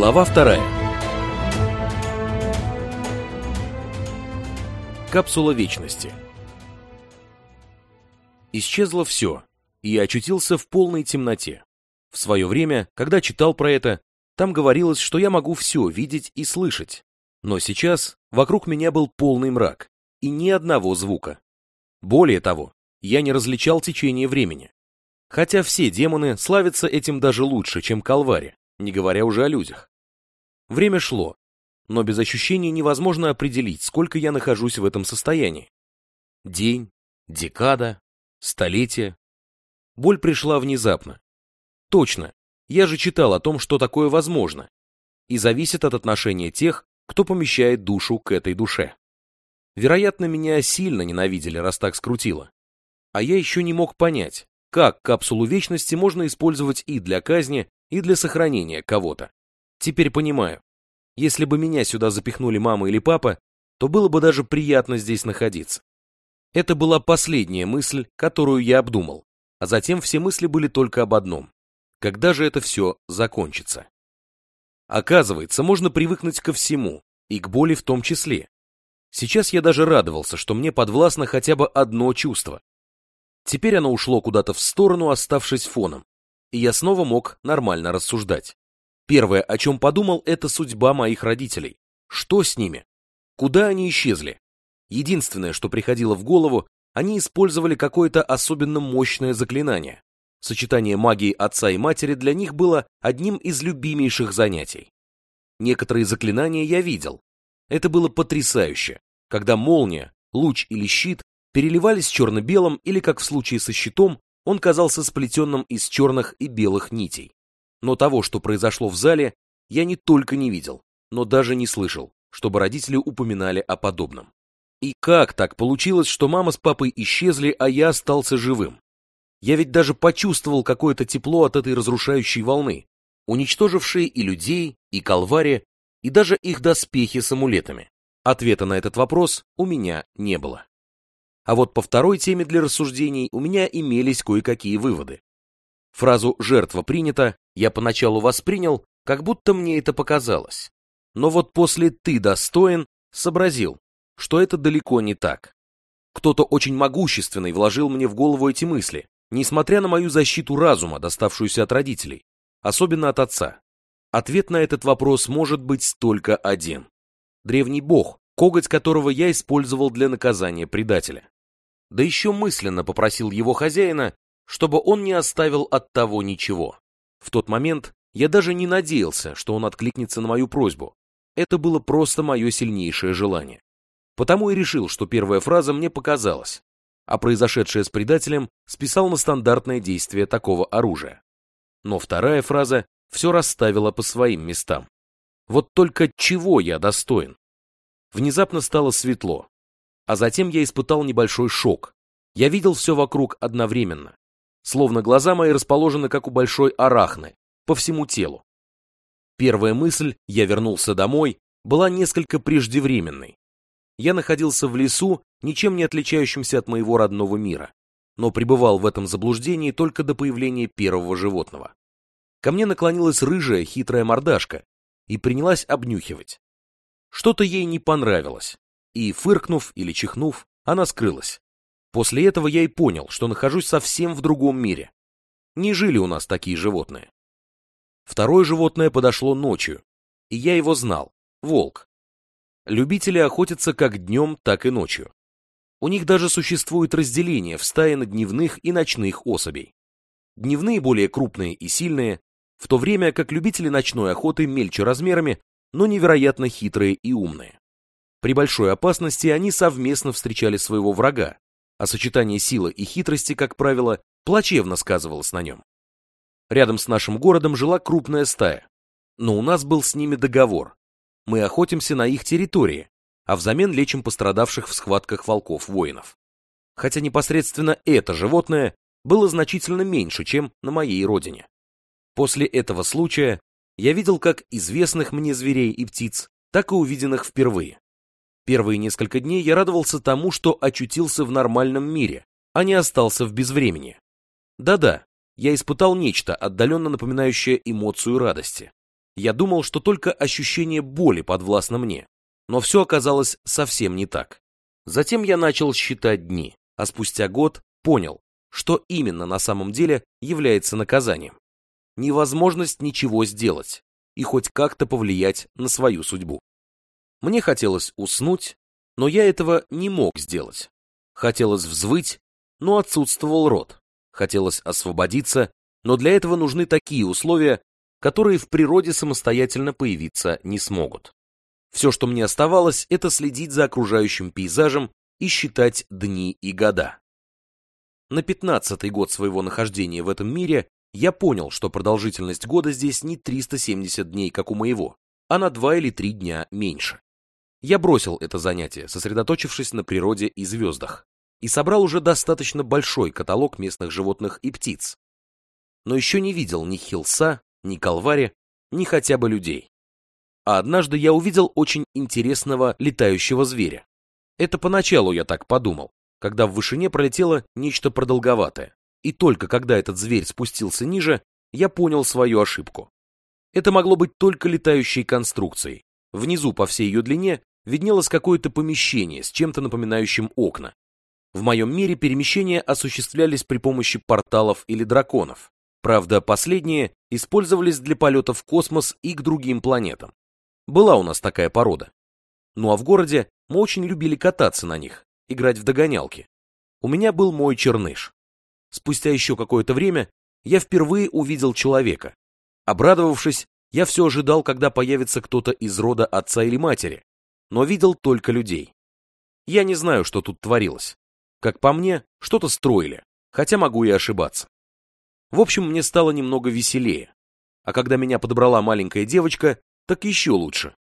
Глава вторая. Капсула вечности. Исчезло все, и я очутился в полной темноте. В свое время, когда читал про это, там говорилось, что я могу все видеть и слышать. Но сейчас вокруг меня был полный мрак, и ни одного звука. Более того, я не различал течение времени. Хотя все демоны славятся этим даже лучше, чем Калвари, не говоря уже о людях. Время шло, но без ощущения невозможно определить, сколько я нахожусь в этом состоянии. День, декада, столетие. Боль пришла внезапно. Точно, я же читал о том, что такое возможно, и зависит от отношения тех, кто помещает душу к этой душе. Вероятно, меня сильно ненавидели, раз так скрутило. А я еще не мог понять, как капсулу вечности можно использовать и для казни, и для сохранения кого-то. Теперь понимаю. Если бы меня сюда запихнули мама или папа, то было бы даже приятно здесь находиться. Это была последняя мысль, которую я обдумал, а затем все мысли были только об одном. Когда же это все закончится? Оказывается, можно привыкнуть ко всему, и к боли в том числе. Сейчас я даже радовался, что мне подвластно хотя бы одно чувство. Теперь оно ушло куда-то в сторону, оставшись фоном, и я снова мог нормально рассуждать. Первое, о чем подумал, это судьба моих родителей. Что с ними? Куда они исчезли? Единственное, что приходило в голову, они использовали какое-то особенно мощное заклинание. Сочетание магии отца и матери для них было одним из любимейших занятий. Некоторые заклинания я видел. Это было потрясающе, когда молния, луч или щит переливались черно-белым или, как в случае со щитом, он казался сплетенным из черных и белых нитей. Но того, что произошло в зале, я не только не видел, но даже не слышал, чтобы родители упоминали о подобном. И как так получилось, что мама с папой исчезли, а я остался живым? Я ведь даже почувствовал какое-то тепло от этой разрушающей волны, уничтожившей и людей, и колвари, и даже их доспехи с амулетами. Ответа на этот вопрос у меня не было. А вот по второй теме для рассуждений у меня имелись кое-какие выводы. Фразу «жертва принята» я поначалу воспринял, как будто мне это показалось. Но вот после «ты достоин» сообразил, что это далеко не так. Кто-то очень могущественный вложил мне в голову эти мысли, несмотря на мою защиту разума, доставшуюся от родителей, особенно от отца. Ответ на этот вопрос может быть только один. Древний бог, коготь которого я использовал для наказания предателя. Да еще мысленно попросил его хозяина, чтобы он не оставил от того ничего. В тот момент я даже не надеялся, что он откликнется на мою просьбу. Это было просто мое сильнейшее желание. Потому и решил, что первая фраза мне показалась, а произошедшее с предателем списал на стандартное действие такого оружия. Но вторая фраза все расставила по своим местам. Вот только чего я достоин? Внезапно стало светло, а затем я испытал небольшой шок. Я видел все вокруг одновременно, словно глаза мои расположены, как у большой арахны, по всему телу. Первая мысль «я вернулся домой» была несколько преждевременной. Я находился в лесу, ничем не отличающемся от моего родного мира, но пребывал в этом заблуждении только до появления первого животного. Ко мне наклонилась рыжая, хитрая мордашка и принялась обнюхивать. Что-то ей не понравилось, и, фыркнув или чихнув, она скрылась. После этого я и понял, что нахожусь совсем в другом мире. Не жили у нас такие животные. Второе животное подошло ночью, и я его знал — волк. Любители охотятся как днем, так и ночью. У них даже существует разделение в стае на дневных и ночных особей. Дневные более крупные и сильные, в то время как любители ночной охоты мельче размерами, но невероятно хитрые и умные. При большой опасности они совместно встречали своего врага, а сочетание силы и хитрости, как правило, плачевно сказывалось на нем. Рядом с нашим городом жила крупная стая, но у нас был с ними договор. Мы охотимся на их территории, а взамен лечим пострадавших в схватках волков-воинов. Хотя непосредственно это животное было значительно меньше, чем на моей родине. После этого случая я видел как известных мне зверей и птиц, так и увиденных впервые. Первые несколько дней я радовался тому, что очутился в нормальном мире, а не остался в безвремени. Да-да, я испытал нечто, отдаленно напоминающее эмоцию радости. Я думал, что только ощущение боли подвластно мне, но все оказалось совсем не так. Затем я начал считать дни, а спустя год понял, что именно на самом деле является наказанием. Невозможность ничего сделать и хоть как-то повлиять на свою судьбу. Мне хотелось уснуть, но я этого не мог сделать. Хотелось взвыть, но отсутствовал рот. Хотелось освободиться, но для этого нужны такие условия, которые в природе самостоятельно появиться не смогут. Все, что мне оставалось, это следить за окружающим пейзажем и считать дни и года. На пятнадцатый год своего нахождения в этом мире я понял, что продолжительность года здесь не 370 дней, как у моего, а на 2 или 3 дня меньше. Я бросил это занятие, сосредоточившись на природе и звездах, и собрал уже достаточно большой каталог местных животных и птиц. Но еще не видел ни хилса, ни калвари, ни хотя бы людей. А однажды я увидел очень интересного летающего зверя. Это поначалу я так подумал, когда в вышине пролетело нечто продолговатое. И только когда этот зверь спустился ниже, я понял свою ошибку. Это могло быть только летающей конструкцией. Внизу по всей ее длине виднелось какое-то помещение с чем-то напоминающим окна. В моем мире перемещения осуществлялись при помощи порталов или драконов. Правда, последние использовались для полета в космос и к другим планетам. Была у нас такая порода. Ну а в городе мы очень любили кататься на них, играть в догонялки. У меня был мой черныш. Спустя еще какое-то время я впервые увидел человека. Обрадовавшись, я все ожидал, когда появится кто-то из рода отца или матери, но видел только людей. Я не знаю, что тут творилось. Как по мне, что-то строили, хотя могу и ошибаться. В общем, мне стало немного веселее. А когда меня подобрала маленькая девочка, так еще лучше.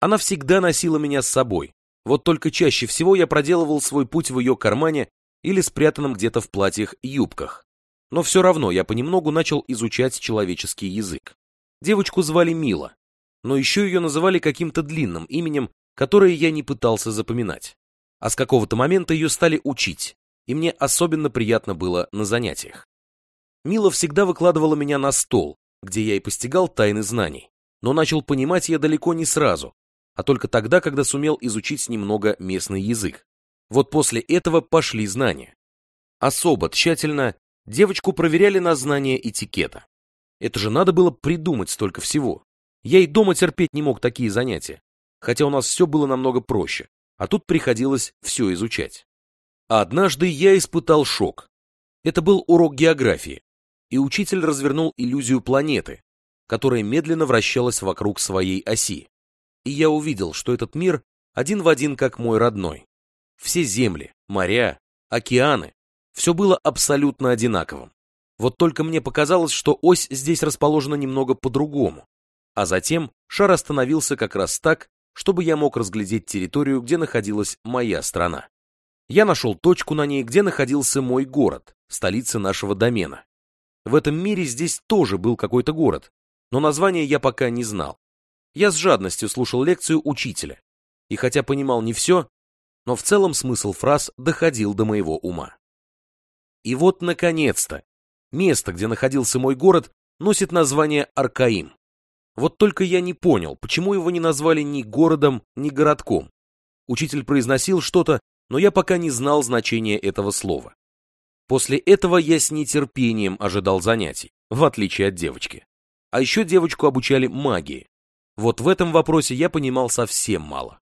Она всегда носила меня с собой. Вот только чаще всего я проделывал свой путь в ее кармане или спрятанном где-то в платьях и юбках. Но все равно я понемногу начал изучать человеческий язык. Девочку звали Мила, но еще ее называли каким-то длинным именем, которое я не пытался запоминать. А с какого-то момента ее стали учить, и мне особенно приятно было на занятиях. Мила всегда выкладывала меня на стол, где я и постигал тайны знаний, но начал понимать я далеко не сразу, а только тогда, когда сумел изучить немного местный язык. Вот после этого пошли знания. Особо тщательно девочку проверяли на знание этикета. Это же надо было придумать столько всего. Я и дома терпеть не мог такие занятия хотя у нас все было намного проще, а тут приходилось все изучать. Однажды я испытал шок. Это был урок географии, и учитель развернул иллюзию планеты, которая медленно вращалась вокруг своей оси. И я увидел, что этот мир один в один как мой родной. Все земли, моря, океаны, все было абсолютно одинаковым. Вот только мне показалось, что ось здесь расположена немного по-другому. А затем шар остановился как раз так, чтобы я мог разглядеть территорию, где находилась моя страна. Я нашел точку на ней, где находился мой город, столица нашего домена. В этом мире здесь тоже был какой-то город, но название я пока не знал. Я с жадностью слушал лекцию учителя, и хотя понимал не все, но в целом смысл фраз доходил до моего ума. И вот, наконец-то, место, где находился мой город, носит название Аркаим. Вот только я не понял, почему его не назвали ни городом, ни городком. Учитель произносил что-то, но я пока не знал значения этого слова. После этого я с нетерпением ожидал занятий, в отличие от девочки. А еще девочку обучали магии. Вот в этом вопросе я понимал совсем мало.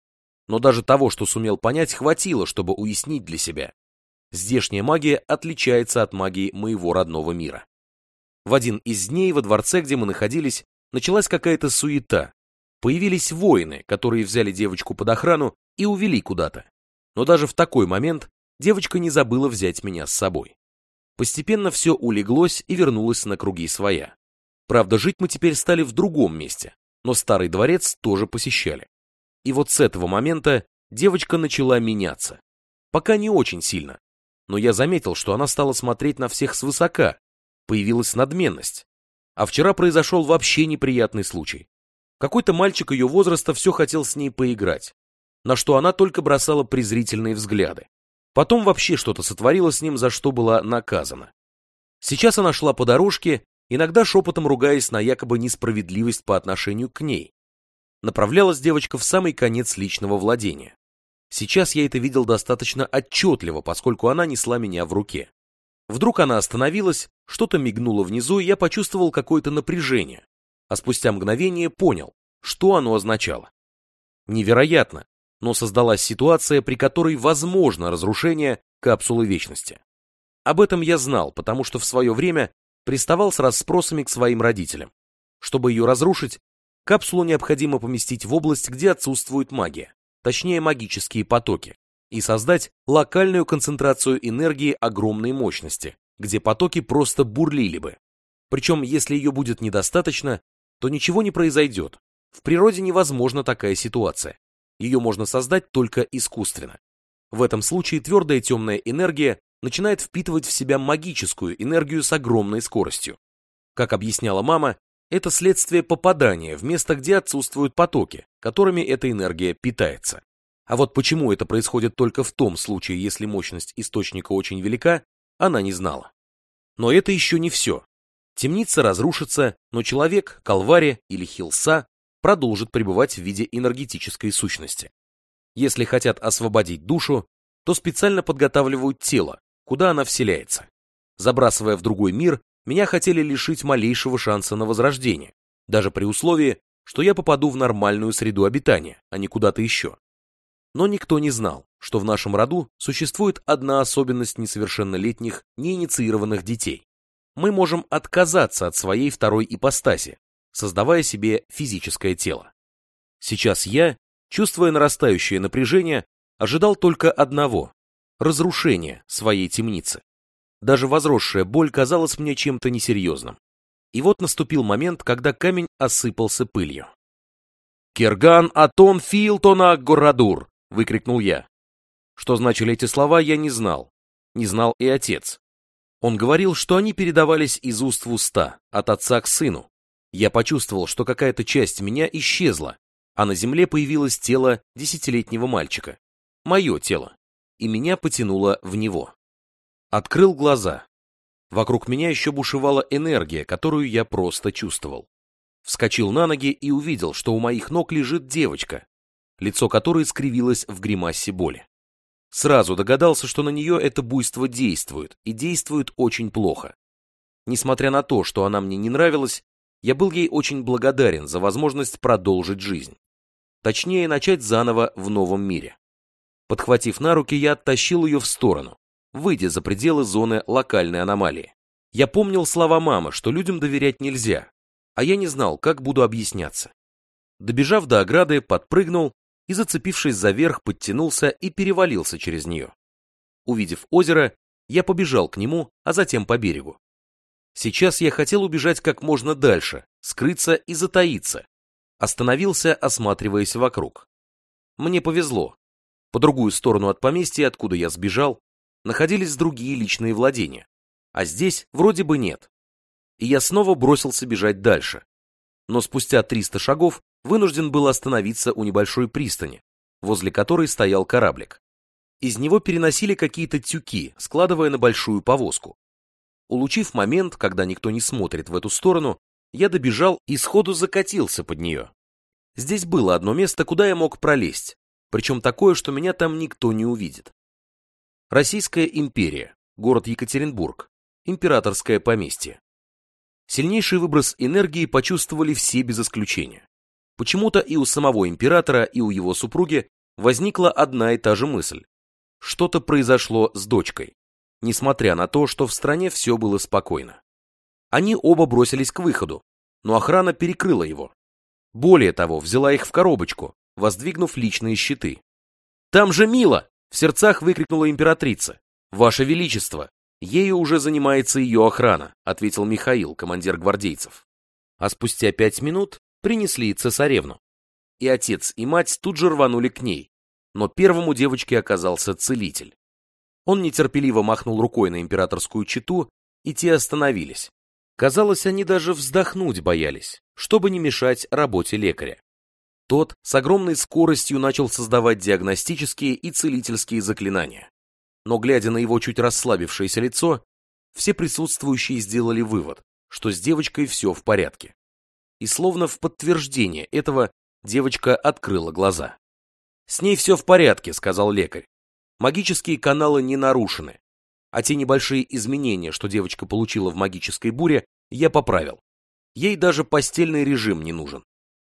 Но даже того, что сумел понять, хватило, чтобы уяснить для себя. Здешняя магия отличается от магии моего родного мира. В один из дней во дворце, где мы находились, началась какая-то суета. Появились воины, которые взяли девочку под охрану и увели куда-то. Но даже в такой момент девочка не забыла взять меня с собой. Постепенно все улеглось и вернулось на круги своя. Правда, жить мы теперь стали в другом месте, но старый дворец тоже посещали. И вот с этого момента девочка начала меняться. Пока не очень сильно, но я заметил, что она стала смотреть на всех свысока, появилась надменность. А вчера произошел вообще неприятный случай. Какой-то мальчик ее возраста все хотел с ней поиграть, на что она только бросала презрительные взгляды. Потом вообще что-то сотворила с ним, за что была наказана. Сейчас она шла по дорожке иногда шепотом ругаясь на якобы несправедливость по отношению к ней. Направлялась девочка в самый конец личного владения. Сейчас я это видел достаточно отчетливо, поскольку она несла меня в руке. Вдруг она остановилась, что-то мигнуло внизу, и я почувствовал какое-то напряжение, а спустя мгновение понял, что оно означало. Невероятно, но создалась ситуация, при которой возможно разрушение капсулы вечности. Об этом я знал, потому что в свое время приставал с расспросами к своим родителям. Чтобы ее разрушить, капсулу необходимо поместить в область, где отсутствует магия, точнее магические потоки, и создать локальную концентрацию энергии огромной мощности, где потоки просто бурлили бы. Причем, если ее будет недостаточно, то ничего не произойдет. В природе невозможна такая ситуация. Ее можно создать только искусственно. В этом случае твердая темная энергия начинает впитывать в себя магическую энергию с огромной скоростью. Как объясняла мама, это следствие попадания в место, где отсутствуют потоки, которыми эта энергия питается. А вот почему это происходит только в том случае, если мощность источника очень велика, она не знала. Но это еще не все. Темница разрушится, но человек, Калвари или Хилса продолжит пребывать в виде энергетической сущности. Если хотят освободить душу, то специально подготавливают тело, куда она вселяется. Забрасывая в другой мир, меня хотели лишить малейшего шанса на возрождение, даже при условии, что я попаду в нормальную среду обитания, а не куда-то еще. Но никто не знал, что в нашем роду существует одна особенность несовершеннолетних, неинициированных детей. Мы можем отказаться от своей второй ипостаси, создавая себе физическое тело. Сейчас я, чувствуя нарастающее напряжение, ожидал только одного – разрушения своей темницы. Даже возросшая боль казалась мне чем-то несерьезным. И вот наступил момент, когда камень осыпался пылью. «Кирган Атон Филтона Горадур!» — выкрикнул я. Что значили эти слова, я не знал. Не знал и отец. Он говорил, что они передавались из уст в уста, от отца к сыну. Я почувствовал, что какая-то часть меня исчезла, а на земле появилось тело десятилетнего мальчика. Мое тело. И меня потянуло в него. Открыл глаза. Вокруг меня еще бушевала энергия, которую я просто чувствовал. Вскочил на ноги и увидел, что у моих ног лежит девочка, лицо которой скривилось в гримасе боли. Сразу догадался, что на нее это буйство действует, и действует очень плохо. Несмотря на то, что она мне не нравилась, я был ей очень благодарен за возможность продолжить жизнь. Точнее, начать заново в новом мире. Подхватив на руки, я оттащил ее в сторону, выйдя за пределы зоны локальной аномалии. Я помнил слова мамы, что людям доверять нельзя, а я не знал, как буду объясняться. Добежав до ограды, подпрыгнул и, зацепившись за верх, подтянулся и перевалился через нее. Увидев озеро, я побежал к нему, а затем по берегу. Сейчас я хотел убежать как можно дальше, скрыться и затаиться. Остановился, осматриваясь вокруг. Мне повезло. По другую сторону от поместья, откуда я сбежал, находились другие личные владения. А здесь вроде бы нет. И я снова бросился бежать дальше. Но спустя 300 шагов вынужден был остановиться у небольшой пристани, возле которой стоял кораблик. Из него переносили какие-то тюки, складывая на большую повозку. Улучив момент, когда никто не смотрит в эту сторону, я добежал и сходу закатился под нее. Здесь было одно место, куда я мог пролезть, причем такое, что меня там никто не увидит. Российская империя, город Екатеринбург, императорское поместье. Сильнейший выброс энергии почувствовали все без исключения. Почему-то и у самого императора, и у его супруги возникла одна и та же мысль. Что-то произошло с дочкой, несмотря на то, что в стране все было спокойно. Они оба бросились к выходу, но охрана перекрыла его. Более того, взяла их в коробочку, воздвигнув личные щиты. «Там же Мила!» — в сердцах выкрикнула императрица. «Ваше Величество! Ею уже занимается ее охрана», — ответил Михаил, командир гвардейцев. А спустя пять минут принесли цесаревну. И отец, и мать тут же рванули к ней, но первому девочке оказался целитель. Он нетерпеливо махнул рукой на императорскую читу, и те остановились. Казалось, они даже вздохнуть боялись, чтобы не мешать работе лекаря. Тот с огромной скоростью начал создавать диагностические и целительские заклинания. Но глядя на его чуть расслабившееся лицо, все присутствующие сделали вывод, что с девочкой все в порядке. И словно в подтверждение этого девочка открыла глаза. «С ней все в порядке», — сказал лекарь. «Магические каналы не нарушены. А те небольшие изменения, что девочка получила в магической буре, я поправил. Ей даже постельный режим не нужен.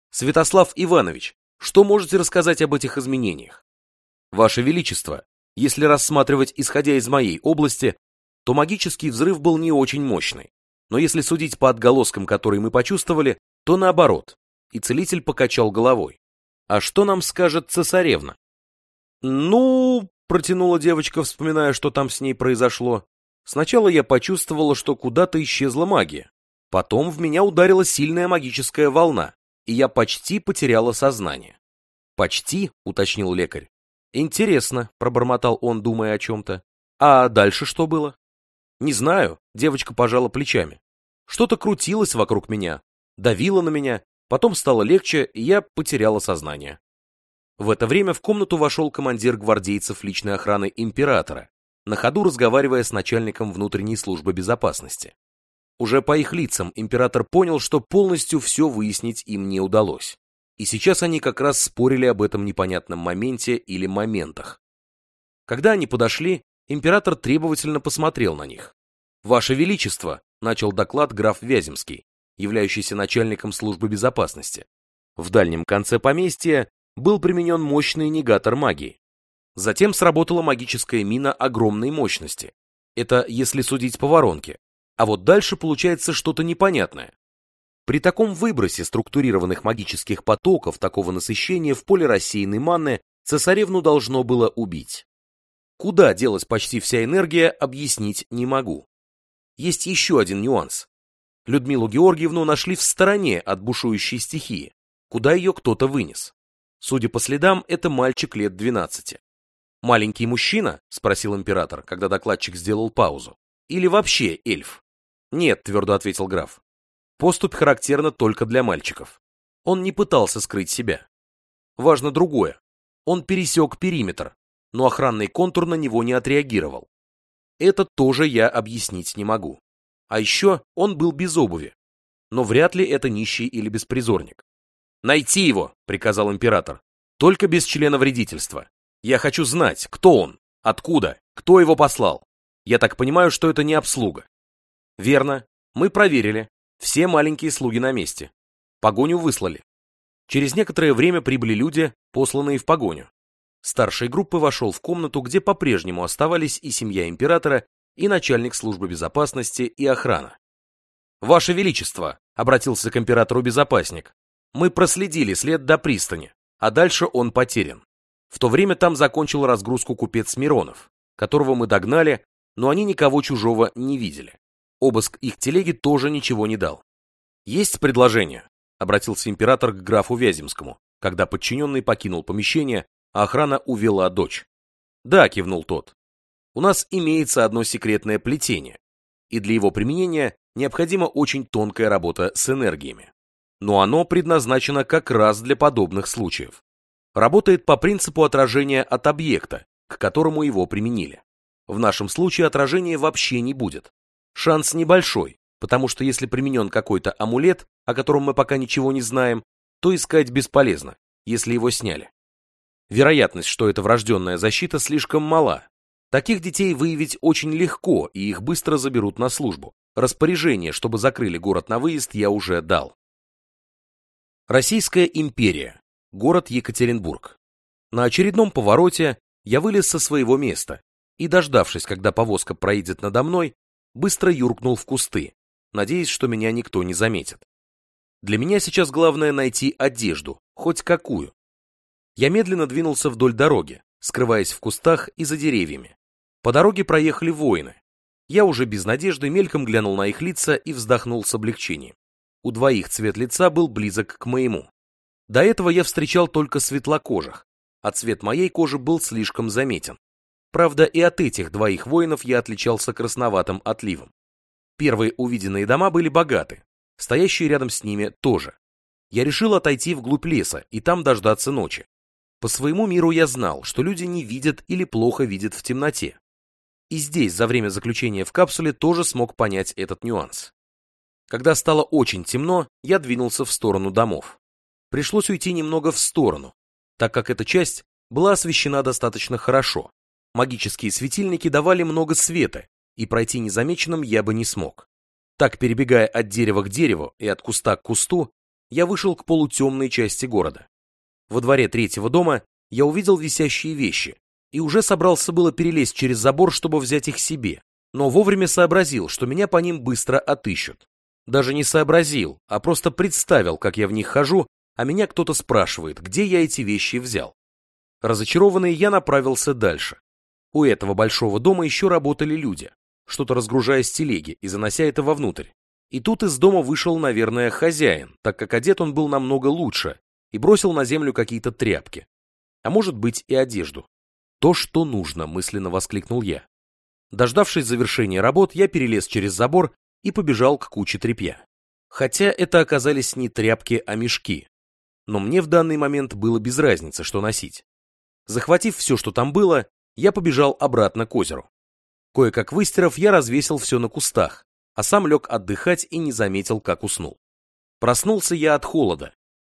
Святослав Иванович, что можете рассказать об этих изменениях? Ваше Величество, если рассматривать исходя из моей области, то магический взрыв был не очень мощный. Но если судить по отголоскам, которые мы почувствовали, то наоборот. И целитель покачал головой. А что нам скажет цесаревна? Ну, протянула девочка, вспоминая, что там с ней произошло. Сначала я почувствовала, что куда-то исчезла магия. Потом в меня ударила сильная магическая волна, и я почти потеряла сознание. «Почти?» — уточнил лекарь. «Интересно», — пробормотал он, думая о чем-то. «А дальше что было?» «Не знаю», — девочка пожала плечами. «Что-то крутилось вокруг меня, давило на меня, потом стало легче, и я потеряла сознание». В это время в комнату вошел командир гвардейцев личной охраны императора, на ходу разговаривая с начальником внутренней службы безопасности. Уже по их лицам император понял, что полностью все выяснить им не удалось. И сейчас они как раз спорили об этом непонятном моменте или моментах. Когда они подошли, император требовательно посмотрел на них. «Ваше Величество», — начал доклад граф Вяземский, являющийся начальником службы безопасности. В дальнем конце поместья был применен мощный негатор магии. Затем сработала магическая мина огромной мощности. Это если судить по воронке. А вот дальше получается что-то непонятное. При таком выбросе структурированных магических потоков такого насыщения в поле рассеянной манны цесаревну должно было убить. Куда делась почти вся энергия, объяснить не могу. Есть еще один нюанс. Людмилу Георгиевну нашли в стороне от бушующей стихии, куда ее кто-то вынес. Судя по следам, это мальчик лет 12. «Маленький мужчина?» — спросил император, когда докладчик сделал паузу. «Или вообще эльф?» «Нет», — твердо ответил граф. «Поступь характерна только для мальчиков. Он не пытался скрыть себя. Важно другое. Он пересек периметр, но охранный контур на него не отреагировал. Это тоже я объяснить не могу. А еще он был без обуви. Но вряд ли это нищий или беспризорник. «Найти его!» — приказал император. «Только без члена вредительства. Я хочу знать, кто он, откуда, кто его послал. Я так понимаю, что это не обслуга. Верно. Мы проверили. Все маленькие слуги на месте. Погоню выслали. Через некоторое время прибыли люди, посланные в погоню. Старший группы вошел в комнату, где по-прежнему оставались и семья императора, и начальник службы безопасности и охрана. «Ваше Величество!» — обратился к императору безопасник. «Мы проследили след до пристани, а дальше он потерян. В то время там закончил разгрузку купец Миронов, которого мы догнали, но они никого чужого не видели. Обыск их телеги тоже ничего не дал. «Есть предложение?» — обратился император к графу Вяземскому, когда подчиненный покинул помещение, охрана увела дочь. «Да», — кивнул тот. «У нас имеется одно секретное плетение, и для его применения необходима очень тонкая работа с энергиями. Но оно предназначено как раз для подобных случаев. Работает по принципу отражения от объекта, к которому его применили. В нашем случае отражения вообще не будет. Шанс небольшой, потому что если применен какой-то амулет, о котором мы пока ничего не знаем, то искать бесполезно, если его сняли. Вероятность, что это врожденная защита, слишком мала. Таких детей выявить очень легко, и их быстро заберут на службу. Распоряжение, чтобы закрыли город на выезд, я уже дал. Российская империя. Город Екатеринбург. На очередном повороте я вылез со своего места и, дождавшись, когда повозка проедет надо мной, быстро юркнул в кусты, надеясь, что меня никто не заметит. Для меня сейчас главное найти одежду, хоть какую. Я медленно двинулся вдоль дороги, скрываясь в кустах и за деревьями. По дороге проехали воины. Я уже без надежды мельком глянул на их лица и вздохнул с облегчением. У двоих цвет лица был близок к моему. До этого я встречал только светлокожих, а цвет моей кожи был слишком заметен. Правда, и от этих двоих воинов я отличался красноватым отливом. Первые увиденные дома были богаты, стоящие рядом с ними тоже. Я решил отойти вглубь леса и там дождаться ночи. По своему миру я знал, что люди не видят или плохо видят в темноте. И здесь, за время заключения в капсуле, тоже смог понять этот нюанс. Когда стало очень темно, я двинулся в сторону домов. Пришлось уйти немного в сторону, так как эта часть была освещена достаточно хорошо. Магические светильники давали много света, и пройти незамеченным я бы не смог. Так, перебегая от дерева к дереву и от куста к кусту, я вышел к полутемной части города. Во дворе третьего дома я увидел висящие вещи и уже собрался было перелезть через забор, чтобы взять их себе, но вовремя сообразил, что меня по ним быстро отыщут. Даже не сообразил, а просто представил, как я в них хожу, а меня кто-то спрашивает, где я эти вещи взял. Разочарованный, я направился дальше. У этого большого дома еще работали люди, что-то разгружая с телеги и занося это вовнутрь. И тут из дома вышел, наверное, хозяин, так как одет он был намного лучше, и бросил на землю какие-то тряпки. А может быть и одежду. То, что нужно, мысленно воскликнул я. Дождавшись завершения работ, я перелез через забор и побежал к куче тряпья. Хотя это оказались не тряпки, а мешки. Но мне в данный момент было без разницы, что носить. Захватив все, что там было, я побежал обратно к озеру. Кое-как выстирав, я развесил все на кустах, а сам лег отдыхать и не заметил, как уснул. Проснулся я от холода.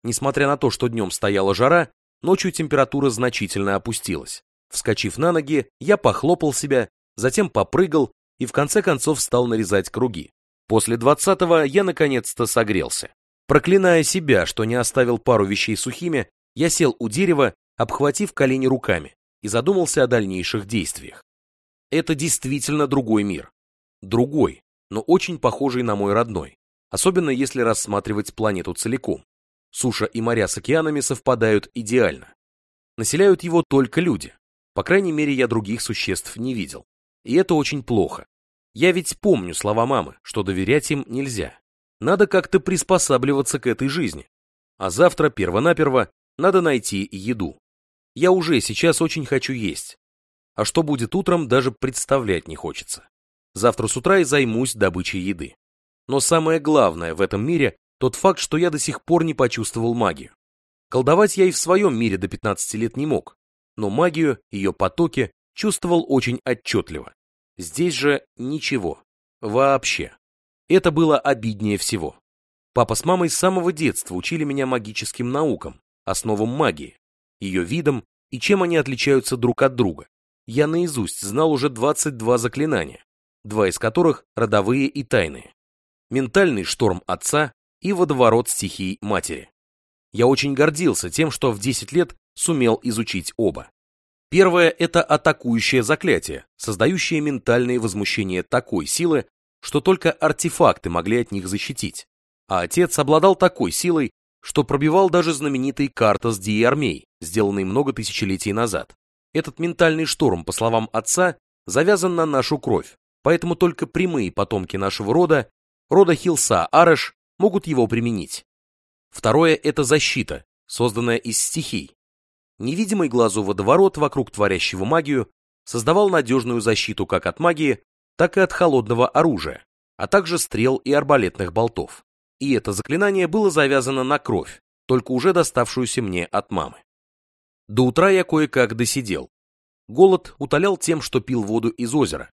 Несмотря на то, что днем стояла жара, ночью температура значительно опустилась. Вскочив на ноги, я похлопал себя, затем попрыгал и в конце концов стал нарезать круги. После двадцатого я наконец-то согрелся. Проклиная себя, что не оставил пару вещей сухими, я сел у дерева, обхватив колени руками, и задумался о дальнейших действиях. Это действительно другой мир. Другой, но очень похожий на мой родной, особенно если рассматривать планету целиком. Суша и моря с океанами совпадают идеально. Населяют его только люди. По крайней мере, я других существ не видел. И это очень плохо. Я ведь помню слова мамы, что доверять им нельзя. Надо как-то приспосабливаться к этой жизни. А завтра, перво-наперво, надо найти еду. Я уже сейчас очень хочу есть. А что будет утром, даже представлять не хочется. Завтра с утра и займусь добычей еды. Но самое главное в этом мире тот факт, что я до сих пор не почувствовал магию. Колдовать я и в своем мире до 15 лет не мог, но магию, ее потоки чувствовал очень отчетливо. Здесь же ничего. Вообще. Это было обиднее всего. Папа с мамой с самого детства учили меня магическим наукам, основам магии, ее видам и чем они отличаются друг от друга. Я наизусть знал уже 22 заклинания, два из которых родовые и тайные. Ментальный шторм отца и водоворот стихий матери. Я очень гордился тем, что в 10 лет сумел изучить оба. Первое – это атакующее заклятие, создающее ментальные возмущения такой силы, что только артефакты могли от них защитить. А отец обладал такой силой, что пробивал даже знаменитый Картас Ди Армей, сделанный много тысячелетий назад. Этот ментальный шторм, по словам отца, завязан на нашу кровь, поэтому только прямые потомки нашего рода, рода Хилса Ареш, могут его применить. Второе – это защита, созданная из стихий, Невидимый глазу водоворот вокруг творящего магию создавал надежную защиту как от магии, так и от холодного оружия, а также стрел и арбалетных болтов. И это заклинание было завязано на кровь, только уже доставшуюся мне от мамы. До утра я кое-как досидел. Голод утолял тем, что пил воду из озера.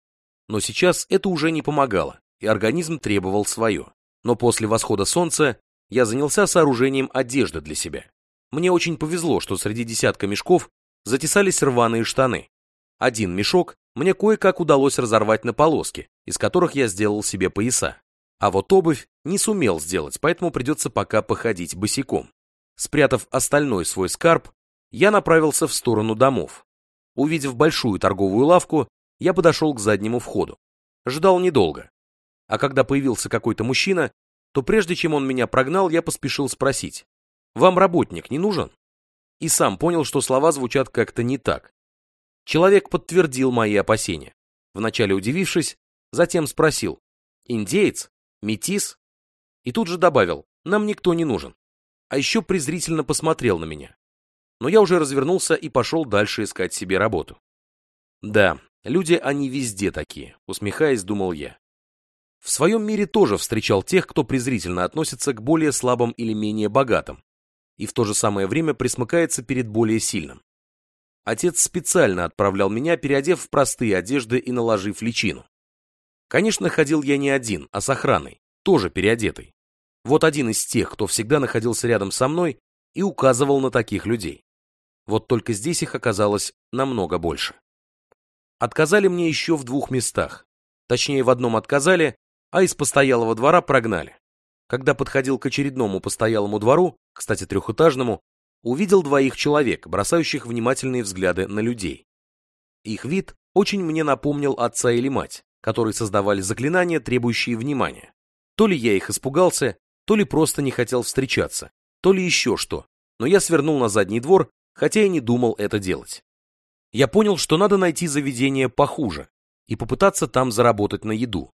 Но сейчас это уже не помогало, и организм требовал свое. Но после восхода солнца я занялся сооружением одежды для себя. Мне очень повезло, что среди десятка мешков затесались рваные штаны. Один мешок мне кое-как удалось разорвать на полоски, из которых я сделал себе пояса. А вот обувь не сумел сделать, поэтому придется пока походить босиком. Спрятав остальной свой скарб, я направился в сторону домов. Увидев большую торговую лавку, я подошел к заднему входу. Ждал недолго. А когда появился какой-то мужчина, то прежде чем он меня прогнал, я поспешил спросить, вам работник не нужен? И сам понял, что слова звучат как-то не так. Человек подтвердил мои опасения. Вначале удивившись, затем спросил, индеец? Метис? И тут же добавил, нам никто не нужен. А еще презрительно посмотрел на меня. Но я уже развернулся и пошел дальше искать себе работу. Да, люди они везде такие, усмехаясь, думал я. В своем мире тоже встречал тех, кто презрительно относится к более слабым или менее богатым, и в то же самое время присмыкается перед более сильным. Отец специально отправлял меня, переодев в простые одежды и наложив личину. Конечно, ходил я не один, а с охраной, тоже переодетый. Вот один из тех, кто всегда находился рядом со мной и указывал на таких людей. Вот только здесь их оказалось намного больше. Отказали мне еще в двух местах. Точнее, в одном отказали, а из постоялого двора прогнали. Когда подходил к очередному постоялому двору, кстати, трехэтажному, увидел двоих человек, бросающих внимательные взгляды на людей. Их вид очень мне напомнил отца или мать, которые создавали заклинания, требующие внимания. То ли я их испугался, то ли просто не хотел встречаться, то ли еще что, но я свернул на задний двор, хотя и не думал это делать. Я понял, что надо найти заведение похуже и попытаться там заработать на еду.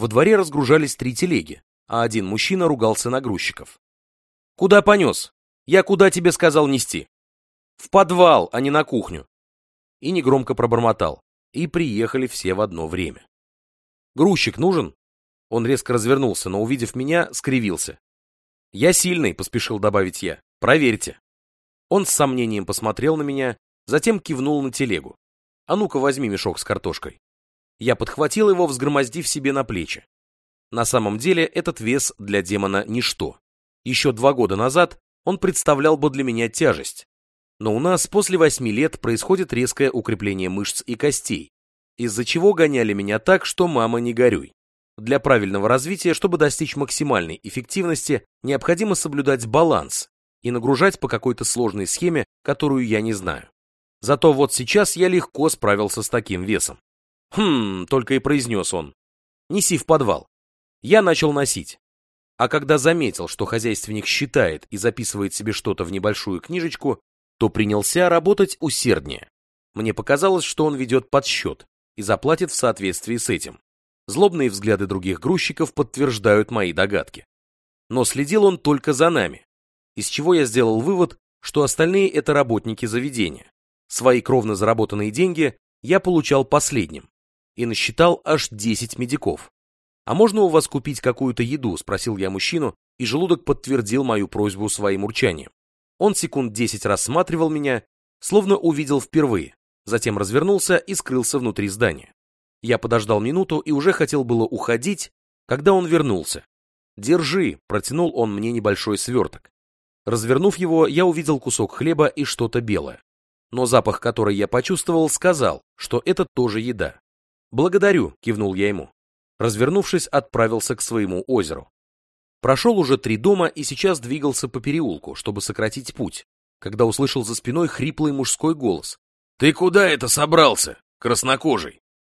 Во дворе разгружались три телеги, а один мужчина ругался на грузчиков. «Куда понес? Я куда тебе сказал нести?» «В подвал, а не на кухню!» И негромко пробормотал. И приехали все в одно время. «Грузчик нужен?» Он резко развернулся, но, увидев меня, скривился. «Я сильный», — поспешил добавить я. «Проверьте». Он с сомнением посмотрел на меня, затем кивнул на телегу. «А ну-ка возьми мешок с картошкой». Я подхватил его, взгромоздив себе на плечи. На самом деле этот вес для демона ничто. Еще два года назад он представлял бы для меня тяжесть. Но у нас после восьми лет происходит резкое укрепление мышц и костей, из-за чего гоняли меня так, что мама не горюй. Для правильного развития, чтобы достичь максимальной эффективности, необходимо соблюдать баланс и нагружать по какой-то сложной схеме, которую я не знаю. Зато вот сейчас я легко справился с таким весом. Хм, только и произнес он. Неси в подвал. Я начал носить. А когда заметил, что хозяйственник считает и записывает себе что-то в небольшую книжечку, то принялся работать усерднее. Мне показалось, что он ведет подсчет и заплатит в соответствии с этим. Злобные взгляды других грузчиков подтверждают мои догадки. Но следил он только за нами, из чего я сделал вывод, что остальные это работники заведения. Свои кровно заработанные деньги я получал последним и насчитал аж 10 медиков. «А можно у вас купить какую-то еду?» – спросил я мужчину, и желудок подтвердил мою просьбу своим урчанием. Он секунд 10 рассматривал меня, словно увидел впервые, затем развернулся и скрылся внутри здания. Я подождал минуту и уже хотел было уходить, когда он вернулся. «Держи», — протянул он мне небольшой сверток. Развернув его, я увидел кусок хлеба и что-то белое. Но запах, который я почувствовал, сказал, что это тоже еда. «Благодарю», — кивнул я ему. Развернувшись, отправился к своему озеру. Прошел уже три дома и сейчас двигался по переулку, чтобы сократить путь, когда услышал за спиной хриплый мужской голос. «Ты куда это собрался, краснокожий?»